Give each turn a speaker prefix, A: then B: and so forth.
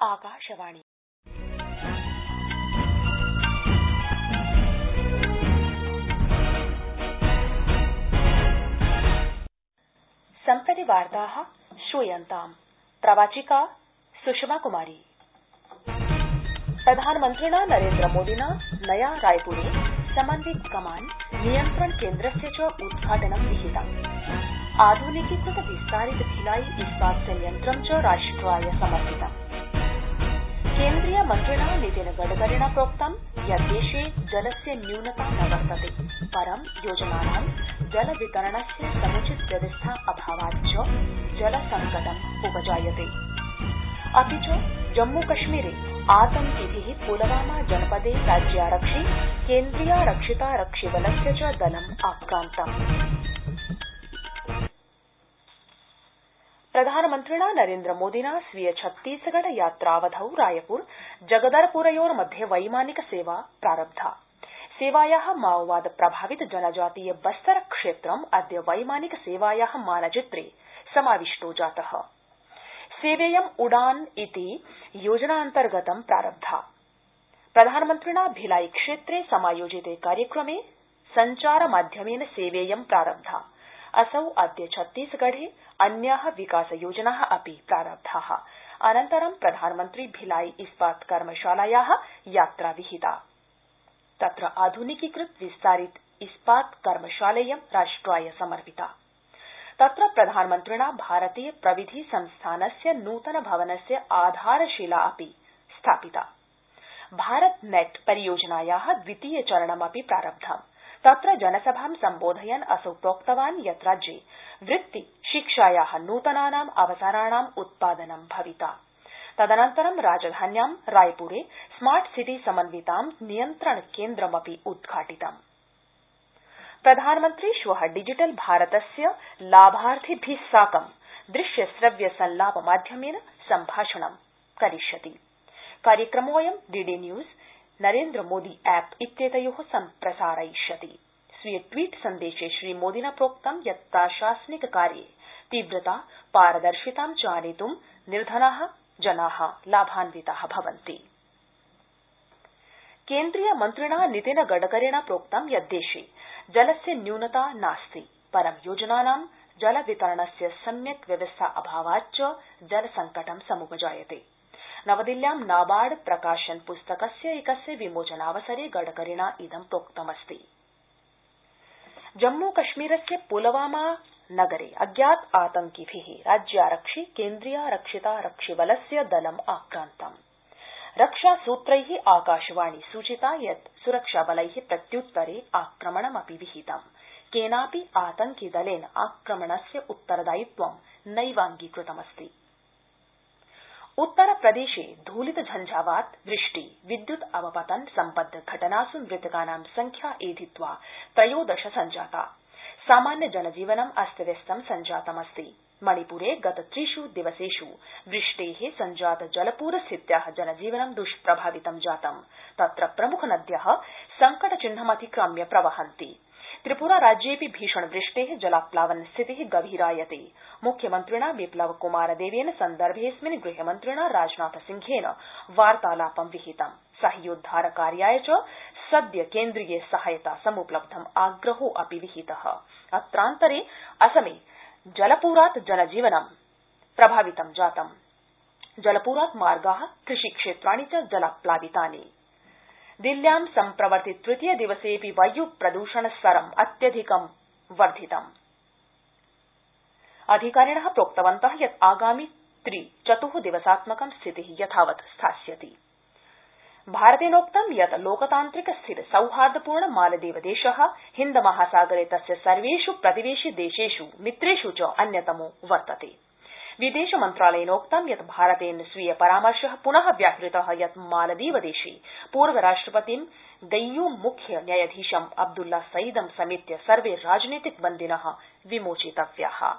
A: आकाशवाणी। सम्प्रति वार्ता श्रूयन्ताम्। प्रवाचिका सुषमा कुमारी। प्रधानमन्त्रिणा नरेन्द्रमोदिना नया रायपुरे समन्वित कमान नियन्त्रण केन्द्रस्य च उद्घाटनं विहितम्। आधुनिकीकृत विस्तारित भिलाई इस्पात संयन्त्रं च राष्ट्राय समर्पितम्। केंद्रीय मन्त्रिणा नितिन गडकरिणा प्रोक्तं यत् देशे जलस्य न्यूनता न वर्तते, परं योजनानां जल वितरणस्य समुचित व्यवस्था अभावाच्च जल संकटम् उपजायते। अपि च जम्मूकश्मीरे आतंकिभि पुलवामा जनपदे राज्यारक्षि केन्द्रीयारक्षितारक्षिबलस्य च दलम् आक्रान्तम्। प्रधानमन्त्रिणा नरेन्द्रमोदिना स्वीय छत्तीसगढ़ यात्रावधौ रायपुर जगदलपुरयोर्मध्ये वैमानिक सेवा प्रारब्धा। सेवाया माओवाद प्रभावित जनजातीय बस्तर क्षेत्रम् अद्य वैमानिक सेवाया मानचित्रे समाविष्टो जात। सेवेयं उड़ान इति योजनान्तर्गतं प्रारब्धा। प्रधानमन्त्रिणा भिलाई क्षेत्रे समायोजिते कार्यक्रमे सञ्चारमाध्यमेन सेवेयं प्रारब्धा। असौ अद्य छत्तीसगढ़े अन्या विकास योजना अपि प्रारब्धा। अनन्तरं प्रधानमन्त्री भिलाई इस्पात कर्मशालाया यात्रा विहिता। तत्र आधुनिकीकृत विस्तारित इस्पात कर्मशालेयं राष्ट्राय समर्पिता। तत्र प्रधानमन्त्रिणा भारतीय प्रविधि संस्थानस्य नूतन भवनस्य आधारशिला अपि स्थापिता। भारत नेट परियोजनाया द्वितीय चरणमपि प्रारब्धम्। तत्र जनसभां सम्बोधयन् असौ प्रोक्तवान् यत् राज्ये वृत्ति शिक्षाया नूतनानाम् अवसराणाम् उत्पादनं भविता। तदनन्तरं राजधान्यां रायपुरे स्मार्ट सिटी समन्वितां नियन्त्रण केन्द्रमपि उद्घाटितम्। प्रधानमन्त्री श्व डिजिटल भारतस्य लाभार्थिभि साकं दृश्य श्रव्य संलाप माध्यमेन सम्भाषणं करिष्यति। कार्यक्रमोऽयं डीडी न्यूज़ नरेन्द्रमोदी ऐप इत्येतयो सम्प्रसारयिष्यति। स्वीय ट्वीट सन्देशे श्रीमोदिना प्रोक्तं यत् प्रशासनिक कार्ये तीव्रता, पारदर्शितां च आनेतुं निर्धना जना लाभान्विता भवन्ति। केंद्रीय मन्त्रिणा नितिन गडकरिणा प्रोक्तं यत् देशे जलस्य न्यूनता नास्ति, परं योजनानां जल वितरणस्य सम्यक् व्यवस्था अभावाच्च जल संकटं समुपजायते। नवदिल्ल्यां नाबार्ड प्रकाशन पुस्तकस्य एकस्य विमोचनावसरे गडकरिणा इदं प्रोक्तमस्ति। जम्मूकश्मीरस्य पुलवामा नगरे अज्ञात आतंकिभि राज्यारक्षि, केन्द्रीयारक्षितारक्षिबलस्य दलम् आक्रान्तम्। रक्षासूत्रै आकाशवाणी सूचिता यत् सुरक्षाबलै प्रत्युत्तरे आक्रमणमपि विहितम्। केनापि आतंकिदलेन आक्रमणस्य उत्तरदायित्वं नैवांगीकृतमस्ति उत्तरप्रदेशे धूलित झंझावात, वृष्टि, विद्युत अवपतन सम्बद्ध घटनास् मृतकानां संख्या एधित्वा त्रयोदश संजाता। सामान्य जनजीवनम् अस्तव्यस्तं संजातमस्ति। मणिपुरे गत त्रिष् दिवसेष् वृष्टे संजात जलपूर स्थित्या जनजीवनं दुष्प्रभावितं जातं तत्र प्रमुख नद्य संकटचिह्नमतिक्रम्य प्रवहन्ति। त्रिपुरा राज्येऽपि भीषण वृष्टे, जलाप्लावन स्थिति गभीरायते। मुख्यमन्त्रिणा बिप्लव कुमार देवेन सन्दर्भेऽस्मिन् गृहमन्त्रिणा राजनाथ सिंहेन वार्तालापं विहितम्। साहाय्योद्धार कार्याय च सद्य केंद्रीय सहायता समुपलब्धम् आग्रहोऽपि विहित। अत्रान्तरे असमे जलपूरात् जनजीवनं प्रभावितं जातम्। जलपूरात् मार्गा, कृषिक्षेत्राणि च जलाप्लावितानि। दिल्ल्यां सम्प्रवर्ति तृतीय दिवसेऽपि वायु प्रदूषण स्तरम् अत्यधिकं वर्धितम्। अधिकारिण प्रोक्तवन्त यत् आगामि त्रि चतु दिवसात्मकं स्थिति यथावत् स्थास्यति। भारतेनोक्तं यत् लोकतान्त्रिक स्थिर सौहार्दपूर्ण मालदीवदेश हिन्द महासागरे तस्य सर्वेष् प्रतिवेशि देशेष् मित्रेष् च अन्यतमो वर्तते। विदेश मन्त्रालयेनोक्तं यत् भारतेन स्वीय परामर्श पुन व्याहृत यत् मालदीवदेशे पूर्वराष्ट्रपतिं गय्यूम मुख्य न्यायाधीशम् अब्दुल्ला सईदं समेत्य सर्वे राजनीतिक बन्दिन विमोचितव्या